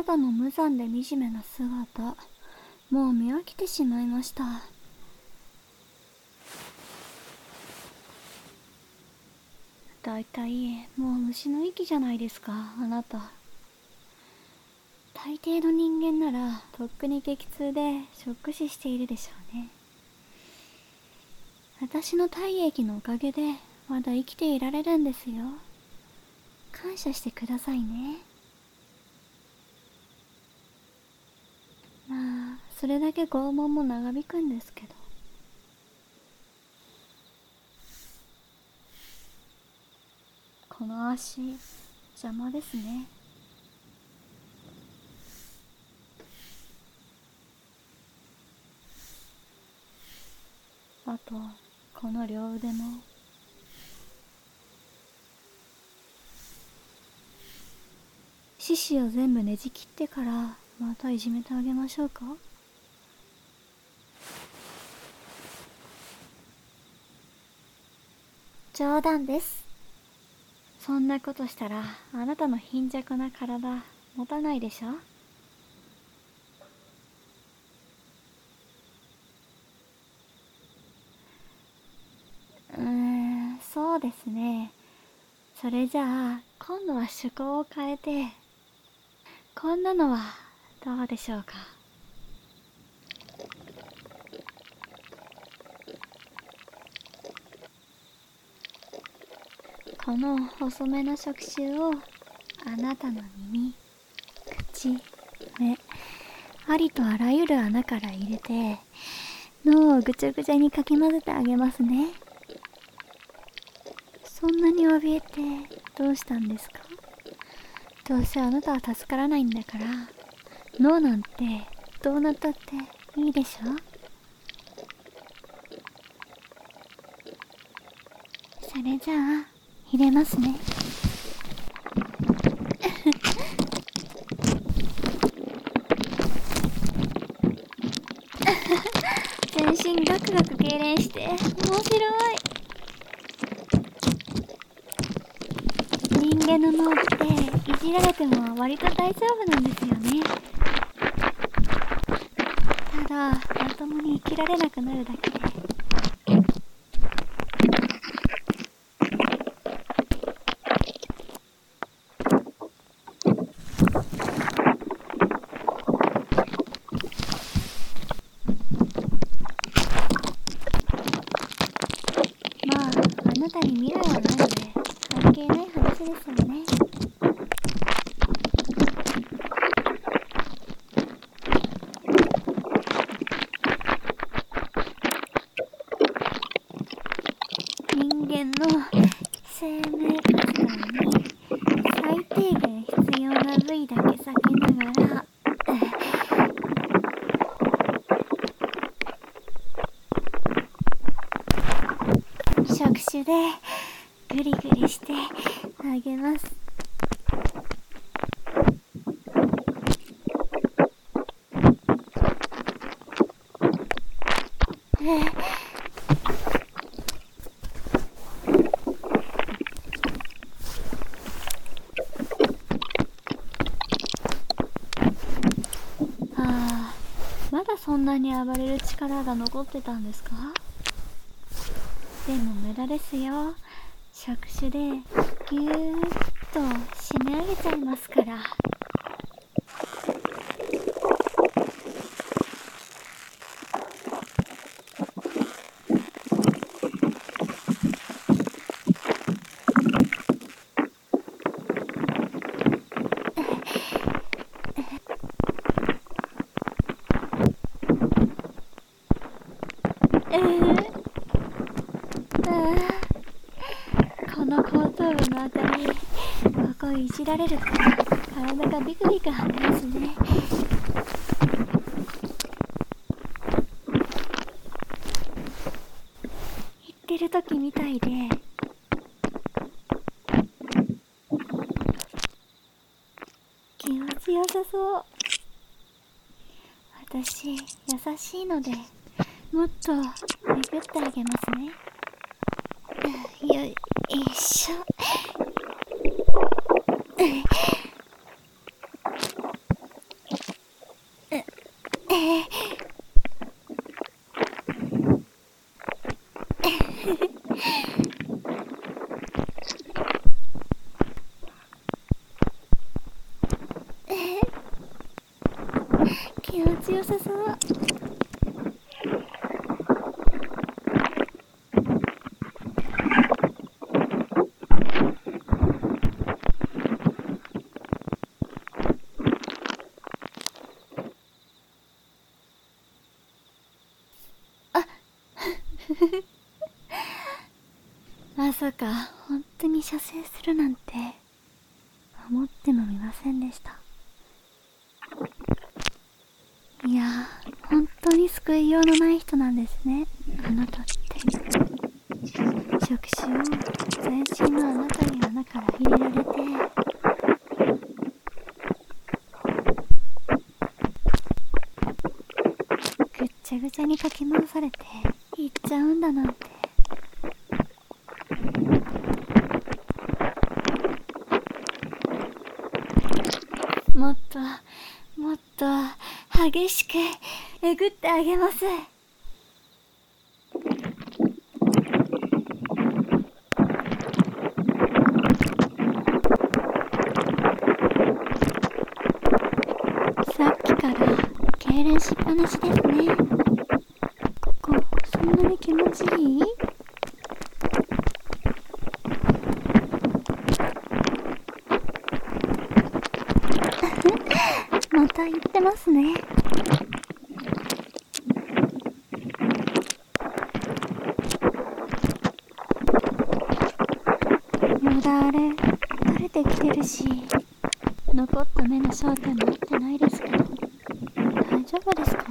なたの無残で惨めな姿。もう見飽きてしまいました。だいたいもう虫の息じゃないですかあなた。大抵の人間ならとっくに激痛でショック死しているでしょうね。私の体液のおかげでまだ生きていられるんですよ。感謝してくださいねまあそれだけ拷問も長引くんですけど。この足邪魔ですね。あとこの両腕も。獅子を全部ねじ切ってからまたいじめてあげましょうか？冗談です。そんなことしたらあなたの貧弱な体持たないでしょ？うんそうですね。それじゃあ今度は趣向を変えてこんなのはどうでしょうか？この細めの触手をあなたの耳口目ありとあらゆる穴から入れて脳をぐちゃぐちゃにかき混ぜてあげますね。そんなに怯えてどうしたんですか？どうせあなたは助からないんだから脳なんてどうなったっていいでしょ？それじゃあ入れますね。全身ガクガク痙攣して。面白い。人間の脳っていじられても割と大丈夫なんですよね。ただまともに生きられなくなるだけ。でまああなたに未来はないので関係ない話ですよね。人間の生命活動に最低限必要な部位だけ避けながら触手でグリグリしてあげます。ああまだそんなに暴れる力が残ってたんですか？でも無駄ですよ。触手でぎゅーっと締め上げちゃいますから。えーああこの後頭部のあたりこいじられる。体がビクビク張りますね。言ってる時みたいで。気持ちよさそう。私優しいのでもっとめぐってあげますね。よいしょ気持ちよさそう。まさか本当に射精するなんて思ってもみませんでした。いや本当に救いようのない人なんですね。あなたって。触手を全身のあなたに穴から入れられて。ぐっちゃぐちゃにかき回されていっちゃうんだなんてもっともっと激しくえぐってあげます。さっきから痙攣しっぱなしですねここそんなに気持ちいいまた言ってますね。よだあれ垂れてきてるし残った目の焦点もってないですけど大丈夫ですか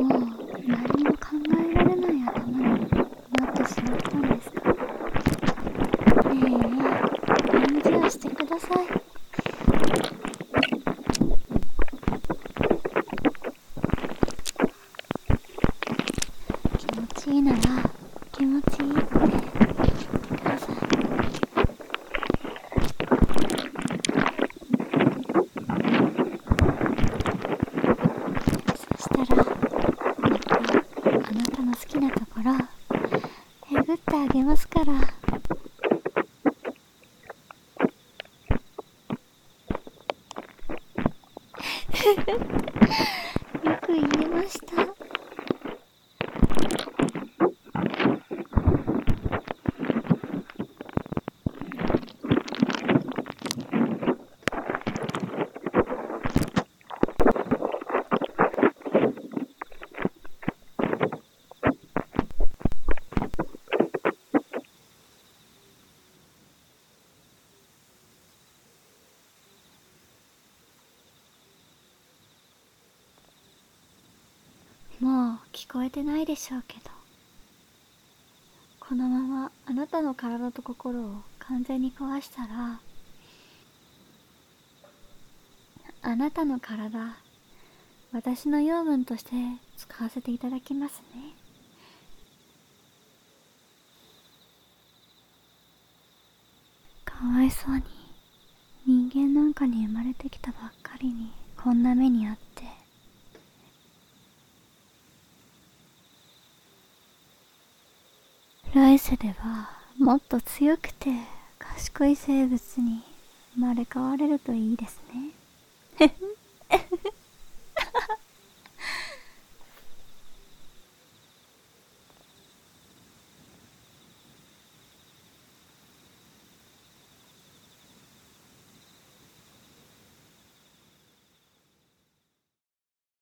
もう何も考えられない頭になってしまったんですかええ返事をしてください気持ちいいなら気持ちいいってくださいそしたらまたあなたの好きなところえぐってあげますからよく言えましたもう聞こえてないでしょうけど。このままあなたの体と心を完全に壊したらあなたの体私の養分として使わせていただきますね。かわいそうに人間なんかに生まれてきたばっかりにこんな目にあって。来世ではもっと強くて賢い生物に生まれ変われるといいですね。